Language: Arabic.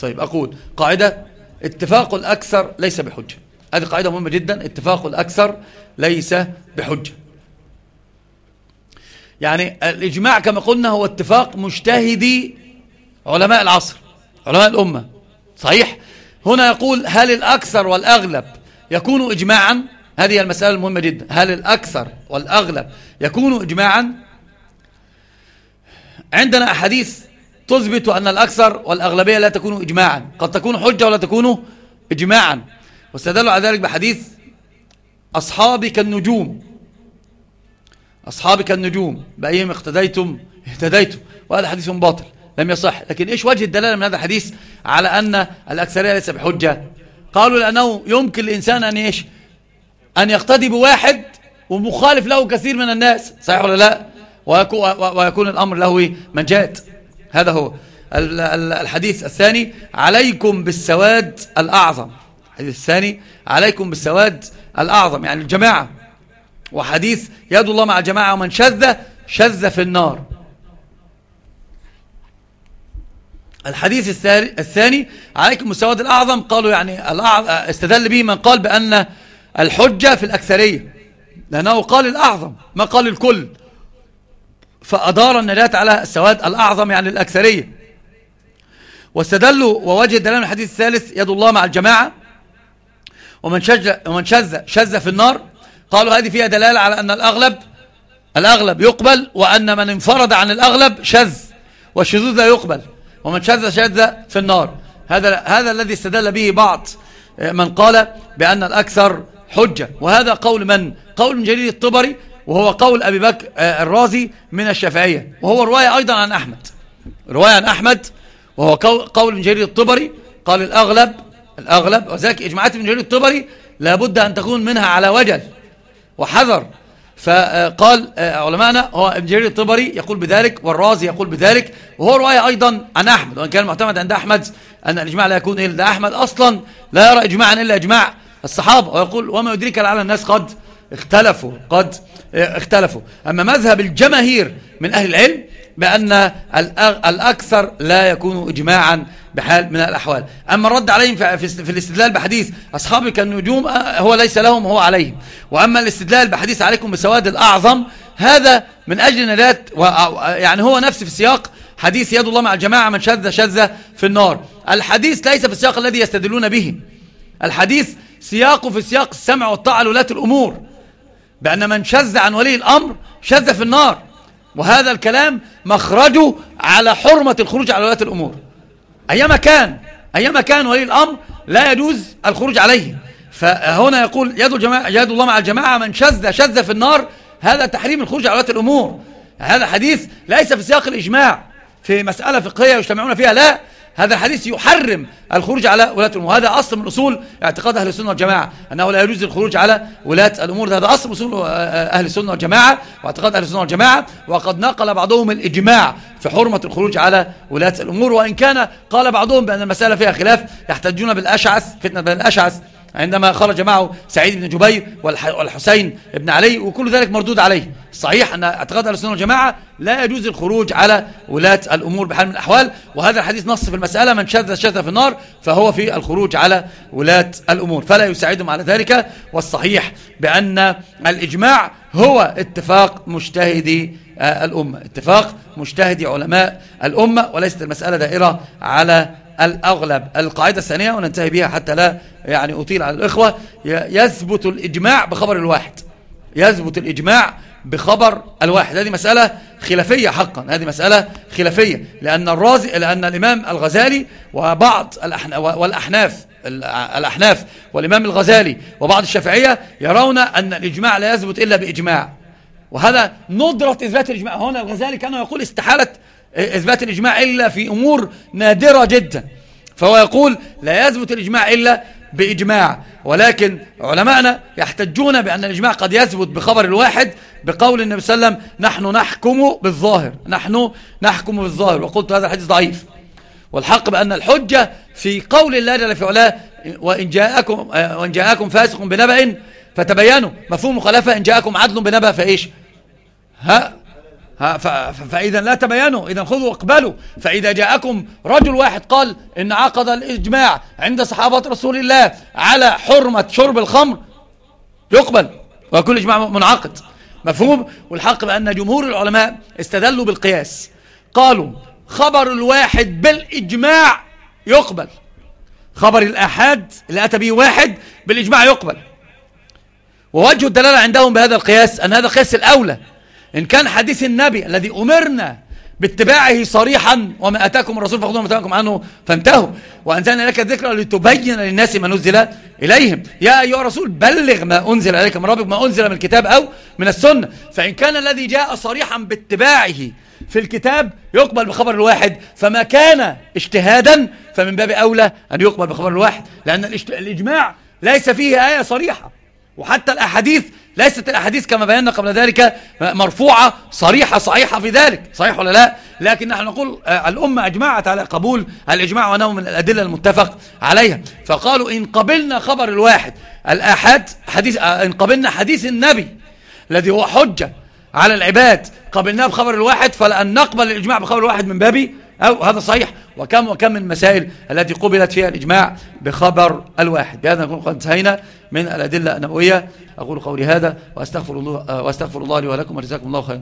طيب أقول قاعدة اتفاق الأكثر ليس بحجة. هذه قاعدة مهمة جدا اتفاق الأكثر ليس بحجة. يعني الإجماع كما قلنا هو اتفاق مجتهدي علماء العصر علماء الأمة. صحيح؟ هنا يقول هل الأكثر والأغلب يكون إجماعا؟ هذه المسألة المهمة جدا. هل الأكثر والأغلب يكون إجماعا؟ عندنا أحاديث تثبت أن الأكثر والأغلبية لا تكون إجماعا. قد تكون حجة ولا تكون إجماعا. واستدلوا على ذلك بحديث أصحابي كالنجوم أصحابي كالنجوم بأيهم اقتديتم؟ اهتديتم. وهذا حديث باطل. لم يصح. لكن إيش وجه الدلالة من هذا الحديث على أن الأكثرية ليس بحجة؟ قالوا لأنه يمكن الإنسان أن إيش؟ أن يقتدي بواحد ومخالف له كثير من الناس. صحيح ولا لا؟ ويكون الأمر له من جاءت هذا هو الحديث الثاني. عليكم بالسواد الأعظم. الحديث الثاني. عليكم بالسواد الأعظم. يعني الجماعة. وحديث يد الله مع الجماعة ومن شذ شذ في النار. الحديث الثاني عليكم بالسواد الأعظم. قالوا يعني استدل به من قال بأن الحجة في الأكثرية. لأنه قال الأعظم ما قال الكل. فأدار النجاة على السواد الأعظم يعني الأكثرية. واستدلوا ووجه الدلال من الحديث الثالث يد الله مع الجماعة. ومن, شج ومن شذ شذ في النار. قالوا هذه فيها دلالة على أن الأغلب الأغلب يقبل وأن من انفرد عن الأغلب شذ والشذوذ لا يقبل. ومن شذ شذ في النار. هذا هذا الذي استدل به بعض من قال بأن الأكثر حجة. وهذا قول من؟ قول من جرير الطبري وهو قول أبي بكر آه، الرازي من الشافعية. وهو رواية أيضا عن أحمد. رواية عن أحمد وهو قول من جرير الطبري قال الأغلب الأغلب وذلك إجماعات من جرير الطبري لابد أن تكون منها على وجل. وحذر. فقال آه، علماءنا هو ابن جرير الطبري يقول بذلك والرازي يقول بذلك وهو رواية أيضا عن أحمد. وإن كان معتمد عند أحمد أن الإجماع لا يكون إلا أحمد أصلا لا يرى إجماعا إلا إجماع الصحابة. ويقول وما يدريك لعل الناس قد اختلفوا قد اختلفوا. أما مذهب الجماهير من أهل العلم بأن الأكثر لا يكون إجماعا بحال من الأحوال. أما الرد عليهم في الاستدلال بحديث أصحابي كالنجوم آه، هو ليس لهم هو عليهم. وأما الاستدلال بحديث عليكم بسواد الأعظم هذا من أجل نجاة يعني هو نفس في السياق حديث يد الله مع الجماعة من شذ شذ في النار. الحديث ليس في السياق الذي يستدلون به. الحديث سياقه في سياق السمع والطاعة لولاة الأمور. بأن من شذ عن ولي الأمر شذ في النار. وهذا الكلام مخرجه على حرمة الخروج على ولاة الأمور. أيما كان أيما كان ولي الأمر لا يجوز الخروج عليه. فهنا يقول يد, الجماعة يد الله مع الجماعة من شذ شذ في النار هذا تحريم الخروج على ولاة الأمور. هذا حديث ليس في سياق الإجماع. في مسألة فقهية يجتمعون فيها لا هذا الحديث يحرم الخروج على ولاة الأمور. وهذا أصل من أصول اعتقاد أهل السنة والجماعة أنه لا يجوز الخروج على ولاة الأمور. هذا أصل من أصول أهل السنة والجماعة واعتقاد أهل السنة والجماعة. وقد نقل بعضهم الإجماع في حرمة الخروج على ولاة الأمور. وإن كان قال بعضهم بأن المسألة فيها خلاف يحتجون بالأشعث فتنة بين الأشعث. عندما خرج معه سعيد بن جبير والحسين بن علي وكل ذلك مردود عليه. صحيح أن اعتقاد السنة والجماعة لا يجوز الخروج على ولاة الأمور بحال من الأحوال وهذا الحديث نص في المسألة من شذ شذ في النار فهو في الخروج على ولاة الأمور. فلا يساعدهم على ذلك والصحيح بأن الإجماع هو اتفاق مجتهدي آه، الأمة. اتفاق مجتهدي علماء الأمة وليست المسألة دائرة على الأغلب القاعدة الثانية وننتهي بها حتى لا يعني أطيل على الإخوة يثبت الإجماع بخبر الواحد. يثبت الإجماع بخبر الواحد. هذه مسألة خلافية حقا هذه مسألة خلافية لأن الرازي لأن الإمام الغزالي وبعض والأحناف الأحناف والإمام الغزالي وبعض الشافعية يرون أن الإجماع لا يثبت إلا بإجماع. وهذا ندرة إثبات الإجماع. هنا الغزالي كان يقول استحالة إثبات الإجماع إلا في أمور نادرة جدا. فهو يقول لا يثبت الإجماع إلا بإجماع. ولكن علماءنا يحتجون بأن الإجماع قد يثبت بخبر الواحد بقول النبي صلى الله عليه وسلم نحن نحكم بالظاهر. نحن نحكم بالظاهر. وقلت هذا الحديث ضعيف. والحق بأن الحجة في قول الله جل في علاه وإن جاءكم, وإن جاءكم فاسق بنبأ فتبينوا. مفهوم مخالفة. إن جاءكم عدل بنبأ فإيش؟ ها فإذا لا تبينوا. إذا خذوا واقبلوا فإذا جاءكم رجل واحد قال إن عقد الإجماع عند صحابة رسول الله على حرمة شرب الخمر يقبل وكل إجماع منعقد. مفهوم؟ والحق بأن جمهور العلماء استدلوا بالقياس. قالوا خبر الواحد بالإجماع يقبل. خبر الأحد اللي أتى به واحد بالإجماع يقبل. ووجه الدلالة عندهم بهذا القياس أن هذا القياس الأولى. إن كان حديث النبي الذي أمرنا باتباعه صريحا وما أتاكم الرسول فخذوا ما أتاكم عنه فانتهوا. وأنزلنا لك الذكر لتبين للناس ما نزل إليهم. يا أيها الرسول بلغ ما أنزل إليك من ربك ما أنزل من الكتاب أو من السنة. فإن كان الذي جاء صريحا باتباعه في الكتاب يقبل بخبر الواحد. فما كان اجتهادا فمن باب أولى أن يقبل بخبر الواحد. لأن الإجماع ليس فيه آية صريحة. وحتى الأحاديث ليست الأحاديث كما بينا قبل ذلك مرفوعة صريحة صحيحة في ذلك صحيح ولا لا؟ لكن نحن نقول آه، الأمة أجمعت على قبول الإجماع وأنه من الأدلة المتفق عليها. فقالوا إن قبلنا خبر الواحد الأحد حديث آه، إن قبلنا حديث النبي الذي هو حجة على العباد قبلناه بخبر الواحد فلأن نقبل الإجماع بخبر الواحد من بابي أو هذا صحيح. وكم وكم من المسائل التي قبلت فيها الإجماع بخبر الواحد. بهذا نكون قد انتهينا من الأدلة النبوية. أقول قولي هذا وأستغفر الله, وأستغفر الله لي ولكم وجزاكم الله خيرا.